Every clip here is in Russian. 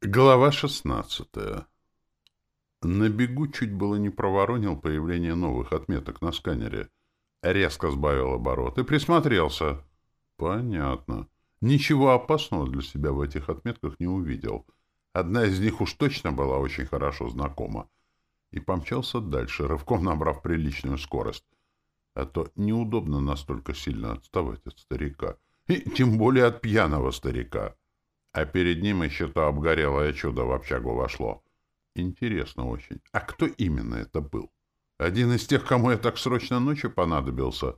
Глава шестнадцатая. На бегу чуть было не проворонил появление новых отметок на сканере. Резко сбавил оборот и присмотрелся. Понятно. Ничего опасного для себя в этих отметках не увидел. Одна из них уж точно была очень хорошо знакома. И помчался дальше, рывком набрав приличную скорость. А то неудобно настолько сильно отставать от старика. И тем более от пьяного старика. А перед ним еще то обгорелое чудо в общагу вошло. Интересно очень. А кто именно это был? Один из тех, кому я так срочно ночью понадобился?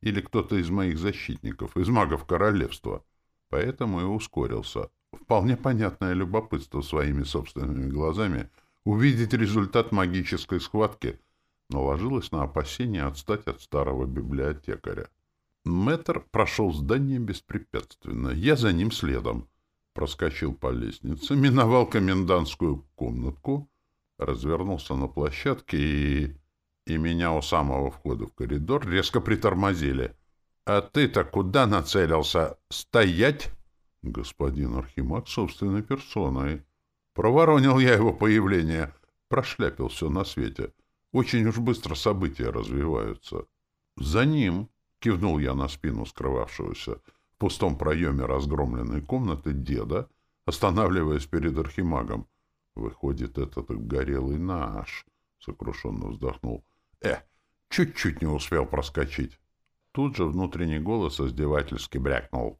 Или кто-то из моих защитников, из магов королевства? Поэтому и ускорился. Вполне понятное любопытство своими собственными глазами увидеть результат магической схватки наложилось на опасение отстать от старого библиотекаря. Мэтр прошел здание беспрепятственно. Я за ним следом проскочил по лестнице, миновал комендантскую комнатку, развернулся на площадке и... И меня у самого входа в коридор резко притормозили. «А ты-то куда нацелился? Стоять?» Господин Архимаг собственной персоной. Проворонил я его появление. Прошляпил все на свете. Очень уж быстро события развиваются. «За ним!» — кивнул я на спину скрывавшегося в пустом проеме разгромленной комнаты деда, останавливаясь перед архимагом. Выходит, этот горелый наш, — сокрушенно вздохнул. Э, чуть-чуть не успел проскочить. Тут же внутренний голос издевательски брякнул.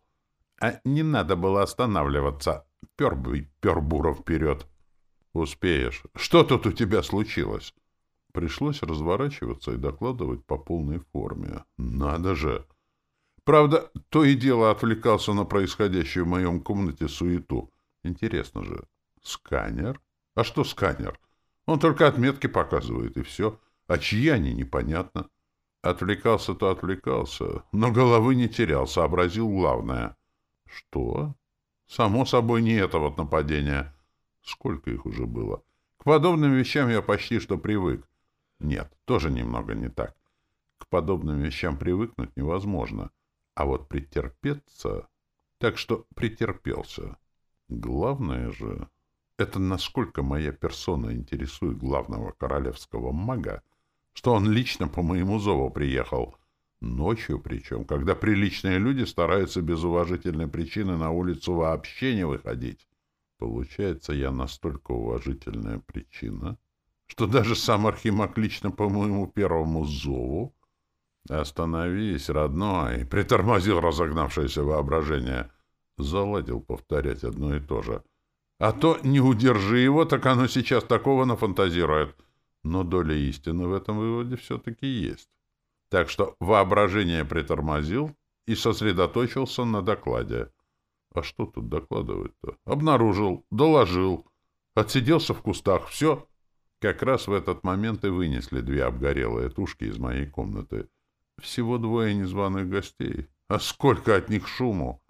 А не надо было останавливаться. Пер пер Буров вперед. Успеешь. Что тут у тебя случилось? Пришлось разворачиваться и докладывать по полной форме. Надо же! Правда, то и дело отвлекался на происходящую в моем комнате суету. Интересно же. Сканер? А что сканер? Он только отметки показывает, и все. А чьи они, непонятно. Отвлекался-то отвлекался, но головы не терял, сообразил главное. Что? Само собой, не это вот нападение. Сколько их уже было? К подобным вещам я почти что привык. Нет, тоже немного не так. К подобным вещам привыкнуть невозможно. А вот претерпеться... Так что претерпелся. Главное же... Это насколько моя персона интересует главного королевского мага, что он лично по моему зову приехал. Ночью причем, когда приличные люди стараются без уважительной причины на улицу вообще не выходить. Получается, я настолько уважительная причина, что даже сам Архимаг лично по моему первому зову «Остановись, родной!» — притормозил разогнавшееся воображение. Заладил повторять одно и то же. «А то не удержи его, так оно сейчас такого нафантазирует». Но доля истины в этом выводе все-таки есть. Так что воображение притормозил и сосредоточился на докладе. А что тут докладывать-то? Обнаружил, доложил, отсиделся в кустах, все. Как раз в этот момент и вынесли две обгорелые тушки из моей комнаты. Всего двое незваных гостей. А сколько от них шуму!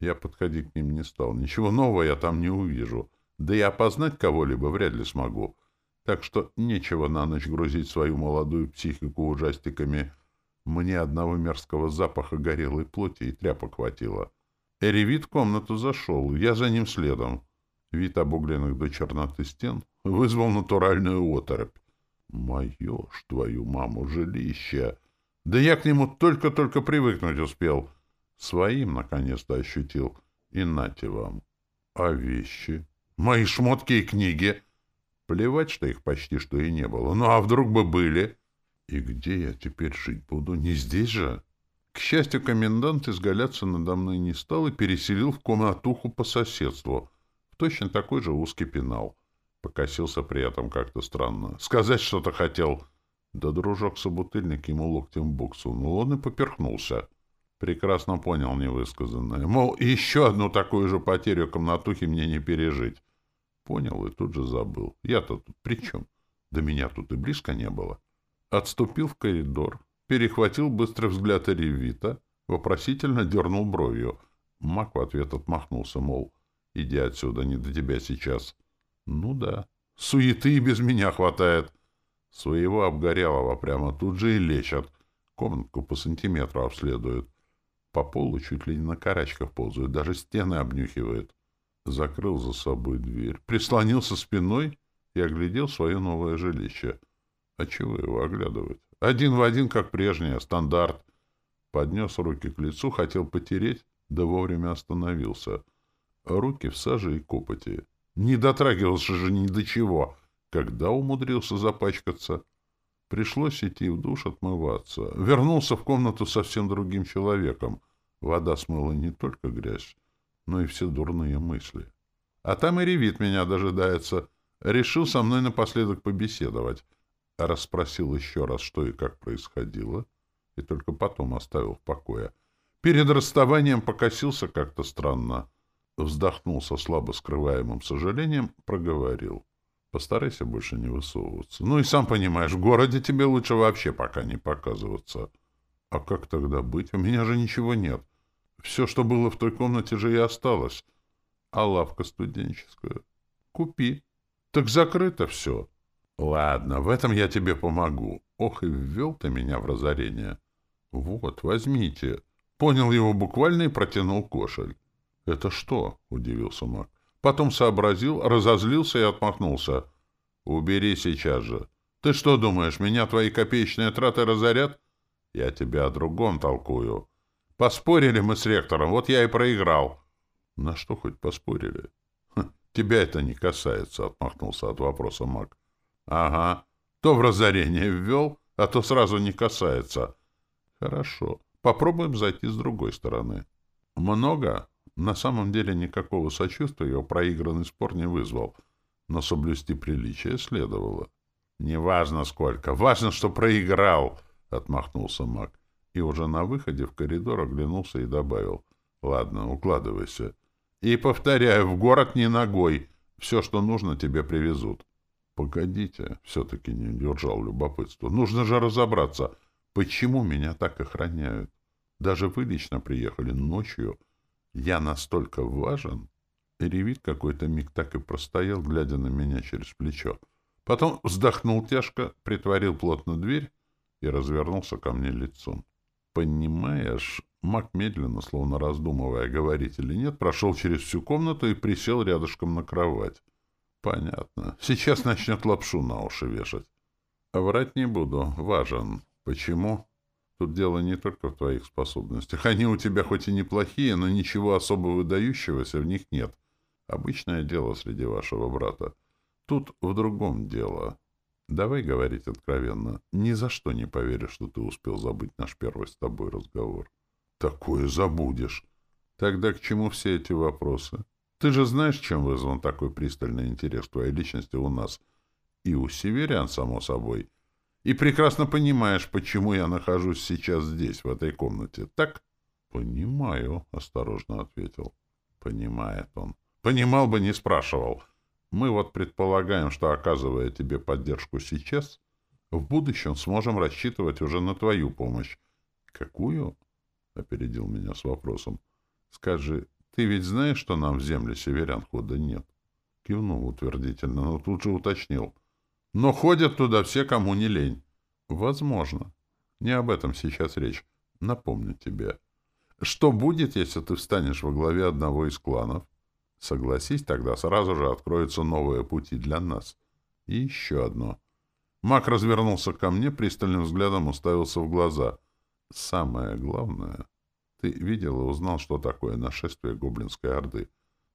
Я подходить к ним не стал. Ничего нового я там не увижу. Да и опознать кого-либо вряд ли смогу. Так что нечего на ночь грузить свою молодую психику ужастиками. Мне одного мерзкого запаха горелой плоти и тряпок хватило. Эревит в комнату зашел, я за ним следом. Вид обугленных до черноты стен вызвал натуральную оторопь. Мое ж твою маму жилище! Да я к нему только-только привыкнуть успел. Своим, наконец-то, ощутил. И нате вам. А вещи? Мои шмотки и книги? Плевать, что их почти что и не было. Ну, а вдруг бы были? И где я теперь жить буду? Не здесь же? К счастью, комендант изгаляться надо мной не стал и переселил в комнатуху по соседству. В точно такой же узкий пенал. Покосился при этом как-то странно. Сказать что-то хотел — да дружок-собутыльник ему локтем в бок сунул, он и поперхнулся. Прекрасно понял невысказанное. Мол, еще одну такую же потерю комнатухи мне не пережить. Понял и тут же забыл. Я-то тут при чем? До меня тут и близко не было. Отступил в коридор, перехватил быстрый взгляд Ревита, вопросительно дернул бровью. Мак в ответ отмахнулся, мол, иди отсюда, не до тебя сейчас. Ну да, суеты и без меня хватает. Своего обгорелого прямо тут же и лечат. Комнатку по сантиметру обследуют. По полу чуть ли не на карачках ползают, даже стены обнюхивают. Закрыл за собой дверь, прислонился спиной и оглядел свое новое жилище. А чего его оглядывать? Один в один, как прежнее, стандарт. Поднес руки к лицу, хотел потереть, да вовремя остановился. Руки в саже и копоти. Не дотрагивался же ни до чего. Когда умудрился запачкаться? Пришлось идти в душ отмываться. Вернулся в комнату совсем другим человеком. Вода смыла не только грязь, но и все дурные мысли. А там и ревит меня дожидается. Решил со мной напоследок побеседовать. Расспросил еще раз, что и как происходило, и только потом оставил в покое. Перед расставанием покосился как-то странно. Вздохнул со слабо скрываемым сожалением, проговорил. Постарайся больше не высовываться. Ну и сам понимаешь, в городе тебе лучше вообще пока не показываться. А как тогда быть? У меня же ничего нет. Все, что было в той комнате, же и осталось. А лавка студенческая? Купи. Так закрыто все. Ладно, в этом я тебе помогу. Ох, и ввел ты меня в разорение. Вот, возьмите. Понял его буквально и протянул кошель. Это что? — удивился маг. Потом сообразил, разозлился и отмахнулся. «Убери сейчас же. Ты что думаешь, меня твои копеечные траты разорят? Я тебя о другом толкую. Поспорили мы с ректором, вот я и проиграл». «На что хоть поспорили?» «Тебя это не касается», — отмахнулся от вопроса маг. «Ага. То в разорение ввел, а то сразу не касается». «Хорошо. Попробуем зайти с другой стороны». «Много?» На самом деле никакого сочувствия его проигранный спор не вызвал, но соблюсти приличие следовало. «Неважно сколько, важно, что проиграл!» — отмахнулся маг. И уже на выходе в коридор оглянулся и добавил. «Ладно, укладывайся. И, повторяю, в город не ногой. Все, что нужно, тебе привезут». «Погодите», — все-таки не удержал любопытство. «Нужно же разобраться, почему меня так охраняют. Даже вы лично приехали ночью» Я настолько важен? Ревит какой-то миг так и простоял, глядя на меня через плечо. Потом вздохнул тяжко, притворил плотно дверь и развернулся ко мне лицом. Понимаешь, маг медленно, словно раздумывая, говорить или нет, прошел через всю комнату и присел рядышком на кровать. Понятно. Сейчас начнет лапшу на уши вешать. Врать не буду. Важен. Почему? Тут дело не только в твоих способностях. Они у тебя хоть и неплохие, но ничего особо выдающегося в них нет. Обычное дело среди вашего брата. Тут в другом дело. Давай говорить откровенно. Ни за что не поверишь, что ты успел забыть наш первый с тобой разговор. Такое забудешь. Тогда к чему все эти вопросы? Ты же знаешь, чем вызван такой пристальный интерес к твоей личности у нас? И у северян, само собой. — и прекрасно понимаешь, почему я нахожусь сейчас здесь, в этой комнате. Так? Понимаю, осторожно ответил. Понимает он. Понимал бы, не спрашивал. Мы вот предполагаем, что, оказывая тебе поддержку сейчас, в будущем сможем рассчитывать уже на твою помощь. Какую? Опередил меня с вопросом. Скажи, ты ведь знаешь, что нам в земле северян хода нет? Кивнул утвердительно, но тут же уточнил. Но ходят туда все, кому не лень. Возможно. Не об этом сейчас речь. Напомню тебе. Что будет, если ты встанешь во главе одного из кланов? Согласись, тогда сразу же откроются новые пути для нас. И еще одно. Мак развернулся ко мне, пристальным взглядом уставился в глаза. Самое главное, ты видел и узнал, что такое нашествие гоблинской орды.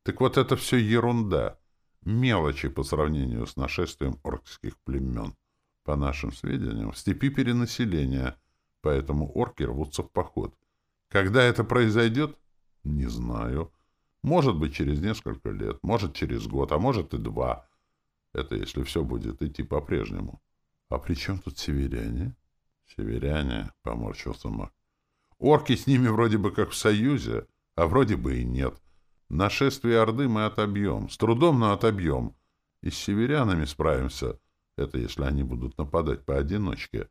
Так вот это все ерунда мелочи по сравнению с нашествием оркских племен. По нашим сведениям, в степи перенаселение, поэтому орки рвутся в поход. Когда это произойдет? Не знаю. Может быть, через несколько лет, может, через год, а может и два. Это если все будет идти по-прежнему. А при чем тут северяне? Северяне, — поморщился маг. Орки с ними вроде бы как в союзе, а вроде бы и нет. — Нашествие Орды мы отобьем. С трудом, но отобьем. И с северянами справимся. Это если они будут нападать поодиночке.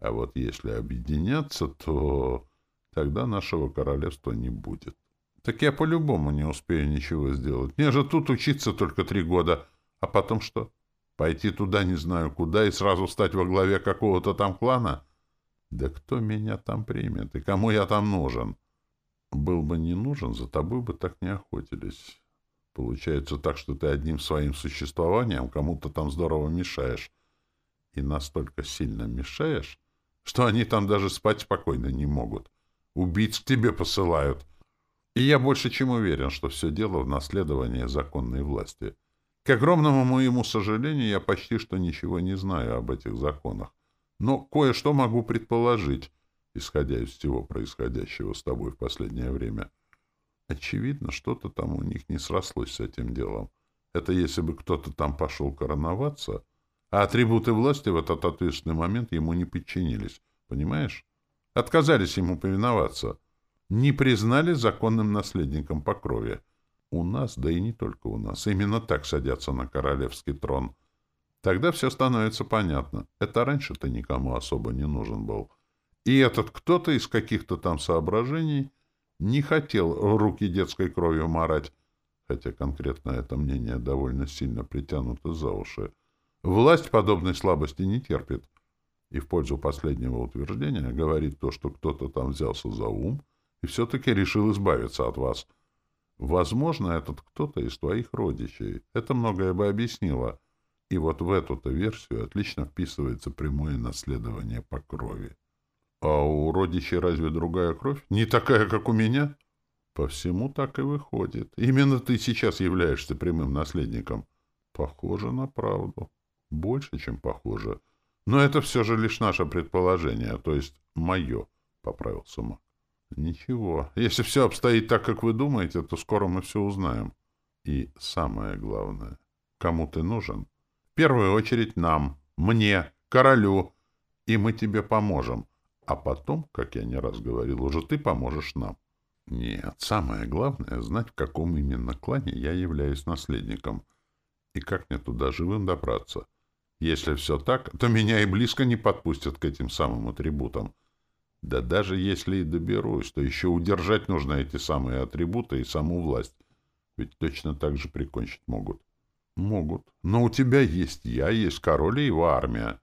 А вот если объединяться, то тогда нашего королевства не будет. Так я по-любому не успею ничего сделать. Мне же тут учиться только три года. А потом что? Пойти туда не знаю куда и сразу стать во главе какого-то там клана? Да кто меня там примет и кому я там нужен? Был бы не нужен, за тобой бы так не охотились. Получается так, что ты одним своим существованием кому-то там здорово мешаешь. И настолько сильно мешаешь, что они там даже спать спокойно не могут. Убийц к тебе посылают. И я больше чем уверен, что все дело в наследовании законной власти. К огромному моему сожалению, я почти что ничего не знаю об этих законах. Но кое-что могу предположить, исходя из всего происходящего с тобой в последнее время. Очевидно, что-то там у них не срослось с этим делом. Это если бы кто-то там пошел короноваться, а атрибуты власти в этот ответственный момент ему не подчинились. Понимаешь? Отказались ему повиноваться. Не признали законным наследником по крови. У нас, да и не только у нас, именно так садятся на королевский трон. Тогда все становится понятно. Это раньше-то никому особо не нужен был. И этот кто-то из каких-то там соображений не хотел руки детской кровью марать, хотя конкретно это мнение довольно сильно притянуто за уши. Власть подобной слабости не терпит. И в пользу последнего утверждения говорит то, что кто-то там взялся за ум и все-таки решил избавиться от вас. Возможно, этот кто-то из твоих родичей. Это многое бы объяснило. И вот в эту-то версию отлично вписывается прямое наследование по крови. А у родичей разве другая кровь? Не такая, как у меня? По всему так и выходит. Именно ты сейчас являешься прямым наследником. Похоже на правду. Больше, чем похоже. Но это все же лишь наше предположение, то есть мое, — поправился Мак. Ничего. Если все обстоит так, как вы думаете, то скоро мы все узнаем. И самое главное, кому ты нужен? В первую очередь нам, мне, королю, и мы тебе поможем. А потом, как я не раз говорил, уже ты поможешь нам. Нет, самое главное — знать, в каком именно клане я являюсь наследником. И как мне туда живым добраться. Если все так, то меня и близко не подпустят к этим самым атрибутам. Да даже если и доберусь, то еще удержать нужно эти самые атрибуты и саму власть. Ведь точно так же прикончить могут. Могут. Но у тебя есть я, есть король и его армия.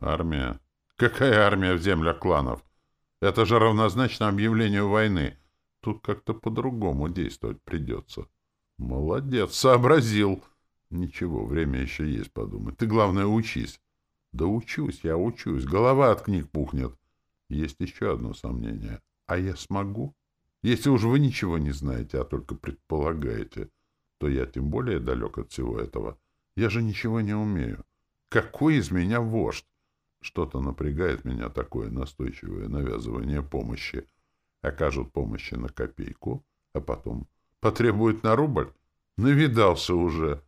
Армия? Какая армия в землях кланов? Это же равнозначно объявлению войны. Тут как-то по-другому действовать придется. Молодец, сообразил. Ничего, время еще есть подумать. Ты, главное, учись. Да учусь, я учусь. Голова от книг пухнет. Есть еще одно сомнение. А я смогу? Если уж вы ничего не знаете, а только предполагаете, то я тем более далек от всего этого. Я же ничего не умею. Какой из меня вождь? Что-то напрягает меня такое настойчивое навязывание помощи. Окажут помощи на копейку, а потом потребует на рубль? Навидался уже.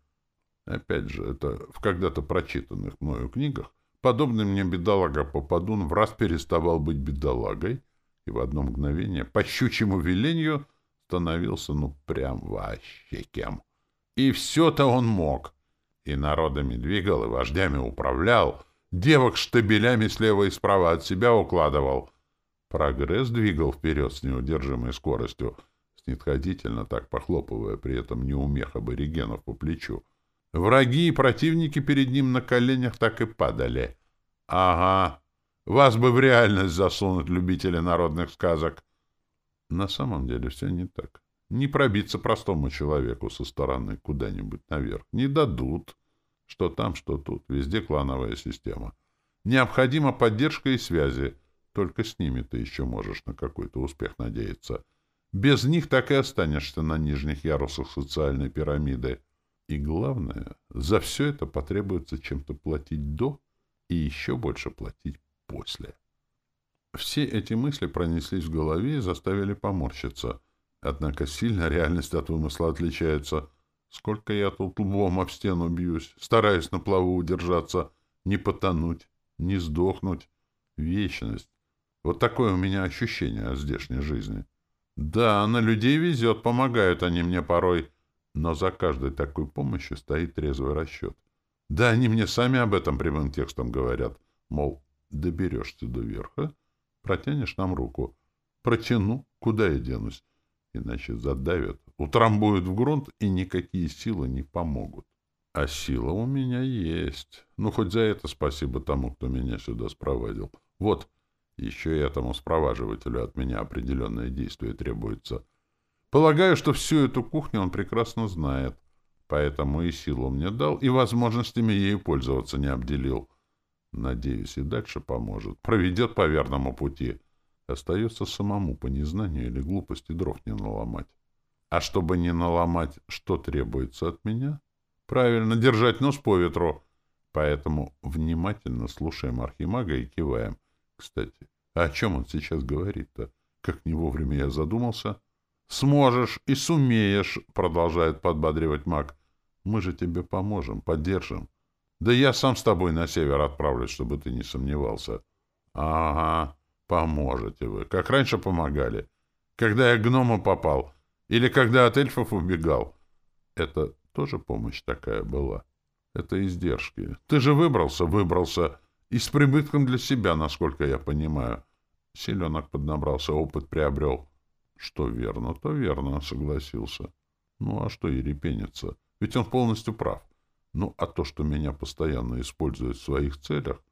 Опять же, это в когда-то прочитанных мною книгах подобный мне бедолага Попадун в раз переставал быть бедолагой и в одно мгновение по щучьему велению становился ну прям вообще кем. И все-то он мог. И народами двигал, и вождями управлял, девок штабелями слева и справа от себя укладывал. Прогресс двигал вперед с неудержимой скоростью, снисходительно так похлопывая при этом неумех аборигенов по плечу. Враги и противники перед ним на коленях так и падали. Ага, вас бы в реальность засунуть, любители народных сказок. На самом деле все не так. Не пробиться простому человеку со стороны куда-нибудь наверх. Не дадут. Что там, что тут. Везде клановая система. Необходима поддержка и связи. Только с ними ты еще можешь на какой-то успех надеяться. Без них так и останешься на нижних ярусах социальной пирамиды. И главное, за все это потребуется чем-то платить до и еще больше платить после. Все эти мысли пронеслись в голове и заставили поморщиться. Однако сильно реальность от вымысла отличается. Сколько я тут лбом об стену бьюсь, стараясь на плаву удержаться, не потонуть, не сдохнуть. Вечность. Вот такое у меня ощущение от здешней жизни. Да, на людей везет, помогают они мне порой, но за каждой такой помощью стоит трезвый расчет. Да, они мне сами об этом прямым текстом говорят. Мол, доберешься до верха, протянешь нам руку. Протяну, куда я денусь? Иначе задавят, утрамбуют в грунт, и никакие силы не помогут. А сила у меня есть. Ну, хоть за это спасибо тому, кто меня сюда спровадил. Вот, еще и этому спроваживателю от меня определенное действие требуется. Полагаю, что всю эту кухню он прекрасно знает. поэтому и силу мне дал, и возможностями ею пользоваться не обделил. Надеюсь, и дальше поможет, проведет по верному пути. Остается самому по незнанию или глупости дров не наломать. А чтобы не наломать, что требуется от меня? Правильно, держать нос по ветру. Поэтому внимательно слушаем Архимага и киваем. Кстати, а о чем он сейчас говорит-то? Как не вовремя я задумался. «Сможешь и сумеешь», — продолжает подбадривать маг. «Мы же тебе поможем, поддержим. Да я сам с тобой на север отправлюсь, чтобы ты не сомневался». «Ага, поможете вы. Как раньше помогали. Когда я к гному попал. Или когда от эльфов убегал. Это тоже помощь такая была. Это издержки. Ты же выбрался, выбрался. И с прибытком для себя, насколько я понимаю. Селенок поднабрался, опыт приобрел. Что верно, то верно, согласился. Ну, а что ерепениться? Ведь он полностью прав. Ну, а то, что меня постоянно используют в своих целях,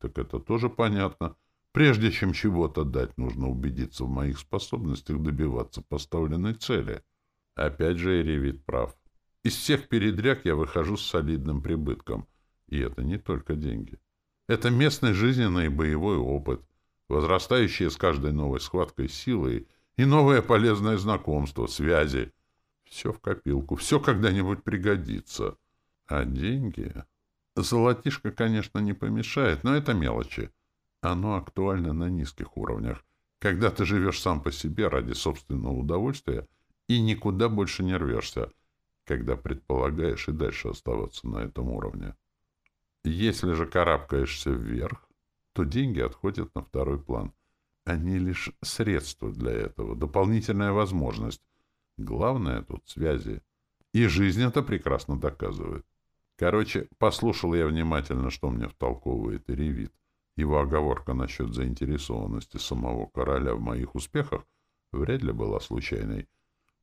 так это тоже понятно. Прежде чем чего-то дать, нужно убедиться в моих способностях добиваться поставленной цели. Опять же, Эревит прав. Из всех передряг я выхожу с солидным прибытком. И это не только деньги. Это местный жизненный и боевой опыт, возрастающие с каждой новой схваткой силы и новое полезное знакомство, связи. Все в копилку, все когда-нибудь пригодится. А деньги... Золотишко, конечно, не помешает, но это мелочи. Оно актуально на низких уровнях, когда ты живешь сам по себе ради собственного удовольствия и никуда больше не рвешься, когда предполагаешь и дальше оставаться на этом уровне. Если же карабкаешься вверх, то деньги отходят на второй план. Они лишь средство для этого, дополнительная возможность. Главное тут связи. И жизнь это прекрасно доказывает. Короче, послушал я внимательно, что мне втолковывает Иревит. Его оговорка насчет заинтересованности самого короля в моих успехах вряд ли была случайной.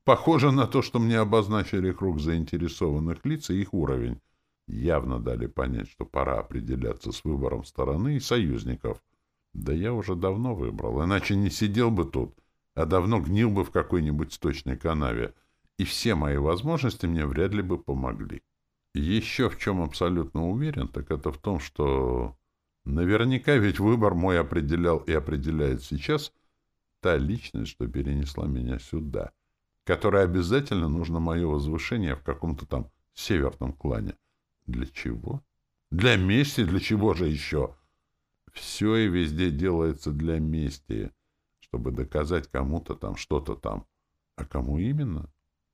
Похоже на то, что мне обозначили круг заинтересованных лиц и их уровень явно дали понять, что пора определяться с выбором стороны и союзников. Да я уже давно выбрал, иначе не сидел бы тут, а давно гнил бы в какой-нибудь сточной канаве, и все мои возможности мне вряд ли бы помогли. Еще в чем абсолютно уверен, так это в том, что наверняка ведь выбор мой определял и определяет сейчас та личность, что перенесла меня сюда, которой обязательно нужно мое возвышение в каком-то там северном клане. Для чего? Для мести? Для чего же еще? Все и везде делается для мести, чтобы доказать кому-то там что-то там. А кому именно?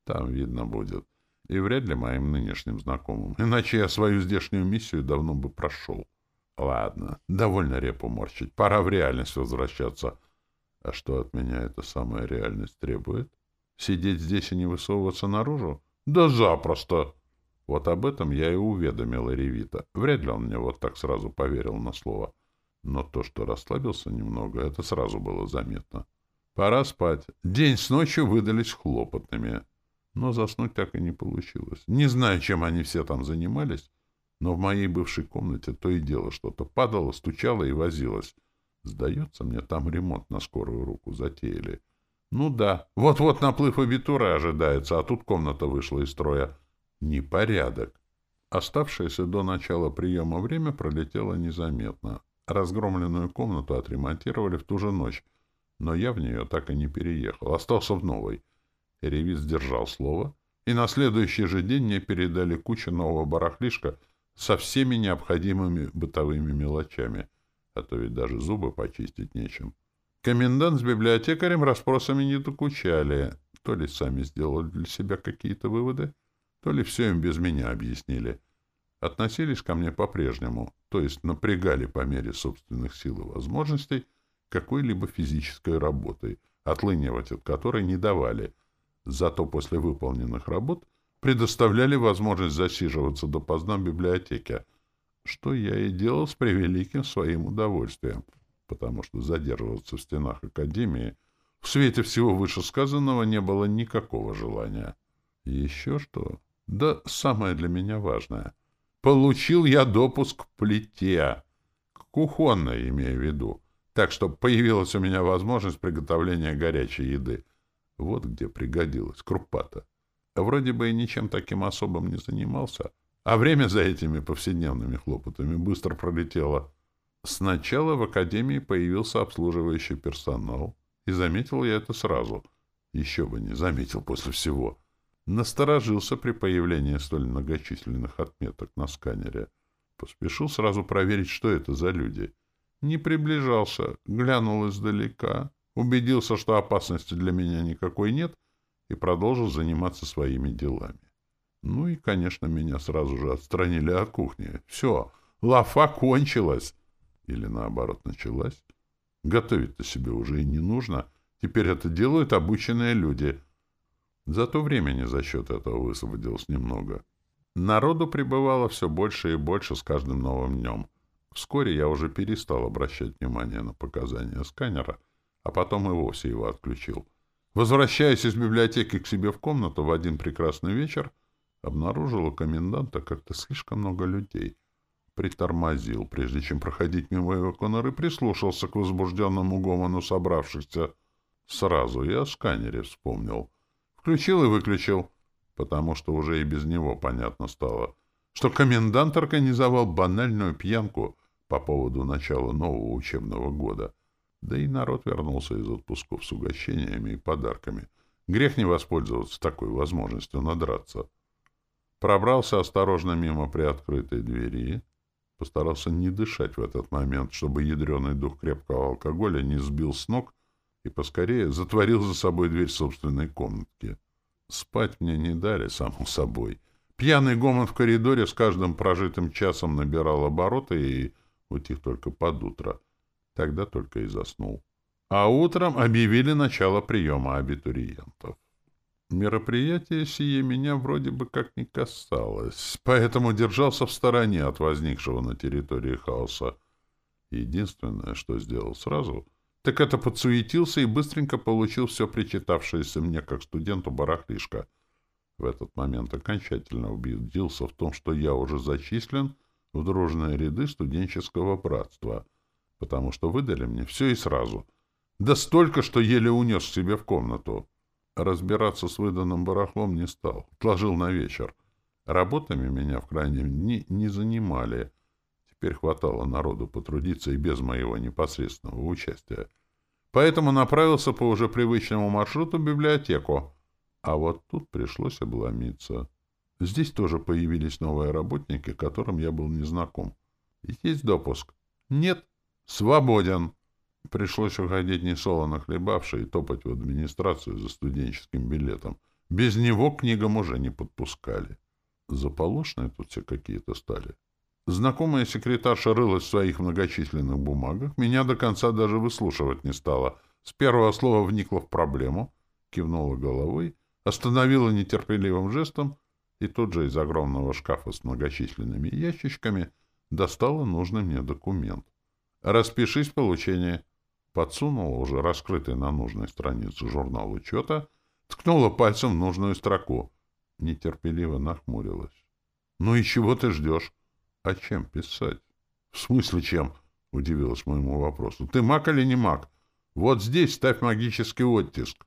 Там видно будет. И вряд ли моим нынешним знакомым. Иначе я свою здешнюю миссию давно бы прошел. Ладно, довольно репу морщить. Пора в реальность возвращаться. А что от меня эта самая реальность требует? Сидеть здесь и не высовываться наружу? Да запросто! Вот об этом я и уведомил Ревита. Вряд ли он мне вот так сразу поверил на слово. Но то, что расслабился немного, это сразу было заметно. Пора спать. День с ночью выдались хлопотными. Но заснуть так и не получилось. Не знаю, чем они все там занимались, но в моей бывшей комнате то и дело что-то падало, стучало и возилось. Сдается мне, там ремонт на скорую руку затеяли. Ну да, вот-вот наплыв абитуры ожидается, а тут комната вышла из строя. Непорядок. Оставшееся до начала приема время пролетело незаметно. Разгромленную комнату отремонтировали в ту же ночь, но я в нее так и не переехал. Остался в новой. Ревиц сдержал слово, и на следующий же день мне передали кучу нового барахлишка со всеми необходимыми бытовыми мелочами, а то ведь даже зубы почистить нечем. Комендант с библиотекарем расспросами не докучали, то ли сами сделали для себя какие-то выводы, то ли все им без меня объяснили. Относились ко мне по-прежнему, то есть напрягали по мере собственных сил и возможностей какой-либо физической работой, отлынивать от которой не давали. Зато после выполненных работ предоставляли возможность засиживаться допоздна в библиотеке, что я и делал с превеликим своим удовольствием, потому что задерживаться в стенах Академии в свете всего вышесказанного не было никакого желания. Еще что? Да самое для меня важное. Получил я допуск к плите. К кухонной, имею в виду. Так что появилась у меня возможность приготовления горячей еды. Вот где пригодилась крупата. Вроде бы и ничем таким особым не занимался, а время за этими повседневными хлопотами быстро пролетело. Сначала в академии появился обслуживающий персонал, и заметил я это сразу. Еще бы не заметил после всего. Насторожился при появлении столь многочисленных отметок на сканере. Поспешил сразу проверить, что это за люди. Не приближался, глянул издалека, убедился, что опасности для меня никакой нет, и продолжил заниматься своими делами. Ну и, конечно, меня сразу же отстранили от кухни. Все, лафа кончилась. Или наоборот, началась. Готовить-то себе уже и не нужно. Теперь это делают обученные люди. Зато времени за счет этого высвободилось немного. Народу прибывало все больше и больше с каждым новым днем. Вскоре я уже перестал обращать внимание на показания сканера, а потом и вовсе его отключил. Возвращаясь из библиотеки к себе в комнату в один прекрасный вечер, обнаружил у коменданта как-то слишком много людей. Притормозил, прежде чем проходить мимо его конор, прислушался к возбужденному гомону собравшихся. Сразу я о сканере вспомнил. Включил и выключил, потому что уже и без него понятно стало, что комендант организовал банальную пьянку по поводу начала нового учебного года. Да и народ вернулся из отпусков с угощениями и подарками. Грех не воспользоваться такой возможностью надраться. Пробрался осторожно мимо приоткрытой двери, постарался не дышать в этот момент, чтобы ядреный дух крепкого алкоголя не сбил с ног и поскорее затворил за собой дверь собственной комнатки. Спать мне не дали, само собой. Пьяный гомон в коридоре с каждым прожитым часом набирал обороты и утих только под утро. Тогда только и заснул. А утром объявили начало приема абитуриентов. Мероприятие сие меня вроде бы как не касалось, поэтому держался в стороне от возникшего на территории хаоса. Единственное, что сделал сразу, так это подсуетился и быстренько получил все причитавшееся мне как студенту барахлишко. В этот момент окончательно убедился в том, что я уже зачислен в дружные ряды студенческого братства, потому что выдали мне все и сразу. Да столько, что еле унес себе в комнату. Разбираться с выданным барахлом не стал. Отложил на вечер. Работами меня в крайнем дни не занимали. Теперь хватало народу потрудиться и без моего непосредственного участия. Поэтому направился по уже привычному маршруту в библиотеку. А вот тут пришлось обломиться. Здесь тоже появились новые работники, которым я был незнаком. Есть допуск? Нет. Свободен. Пришлось уходить несолоно хлебавши и топать в администрацию за студенческим билетом. Без него к книгам уже не подпускали. Заполошные тут все какие-то стали. Знакомая секретарша рылась в своих многочисленных бумагах, меня до конца даже выслушивать не стала. С первого слова вникла в проблему, кивнула головой, остановила нетерпеливым жестом и тут же из огромного шкафа с многочисленными ящичками достала нужный мне документ. «Распишись в получении» подсунула уже раскрытый на нужной странице журнал учета, ткнула пальцем в нужную строку. Нетерпеливо нахмурилась. — Ну и чего ты ждешь? — А чем писать? — В смысле чем? — удивилась моему вопросу. — Ты маг или не маг? Вот здесь ставь магический оттиск.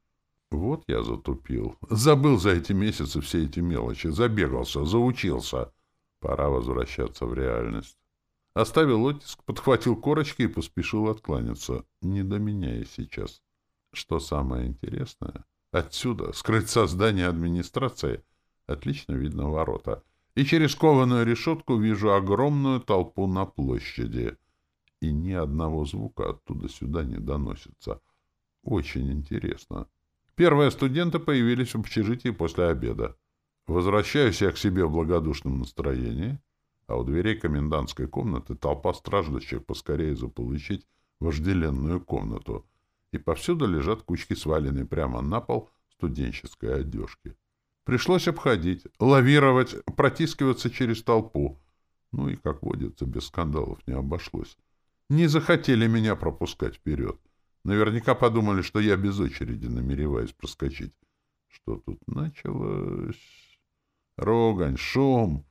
Вот я затупил. Забыл за эти месяцы все эти мелочи. Забегался, заучился. Пора возвращаться в реальность. Оставил оттиск, подхватил корочки и поспешил откланяться. Не до меня и сейчас. Что самое интересное, отсюда, с крыльца администрации, отлично видно ворота. И через кованую решетку вижу огромную толпу на площади. И ни одного звука оттуда сюда не доносится. Очень интересно. Первые студенты появились в общежитии после обеда. Возвращаюсь я к себе в благодушном настроении — а у дверей комендантской комнаты толпа страждущих поскорее заполучить вожделенную комнату, и повсюду лежат кучки сваленные прямо на пол студенческой одежки. Пришлось обходить, лавировать, протискиваться через толпу. Ну и, как водится, без скандалов не обошлось. Не захотели меня пропускать вперед. Наверняка подумали, что я без очереди намереваюсь проскочить. Что тут началось? Рогань, шум.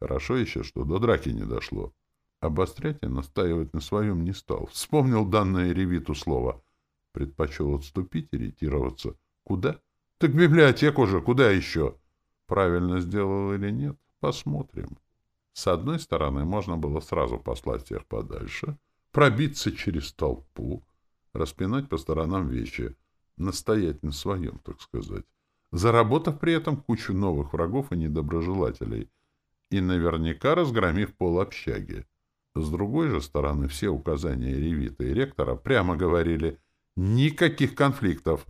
Хорошо еще, что до драки не дошло. Обострять и настаивать на своем не стал. Вспомнил данное Ревиту слово. Предпочел отступить и ретироваться. Куда? Так в библиотеку же, куда еще? Правильно сделал или нет, посмотрим. С одной стороны, можно было сразу послать всех подальше, пробиться через толпу, распинать по сторонам вещи, настоять на своем, так сказать, заработав при этом кучу новых врагов и недоброжелателей, и наверняка разгромив пол общаги. С другой же стороны, все указания ревита и ректора прямо говорили «никаких конфликтов»,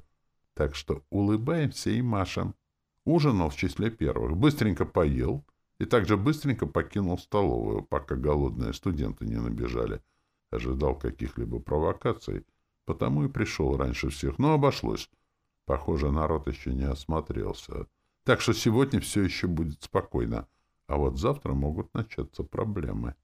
так что улыбаемся и машем. Ужинал в числе первых, быстренько поел и также быстренько покинул столовую, пока голодные студенты не набежали. Ожидал каких-либо провокаций, потому и пришел раньше всех, но обошлось. Похоже, народ еще не осмотрелся. Так что сегодня все еще будет спокойно, а вот завтра могут начаться проблемы.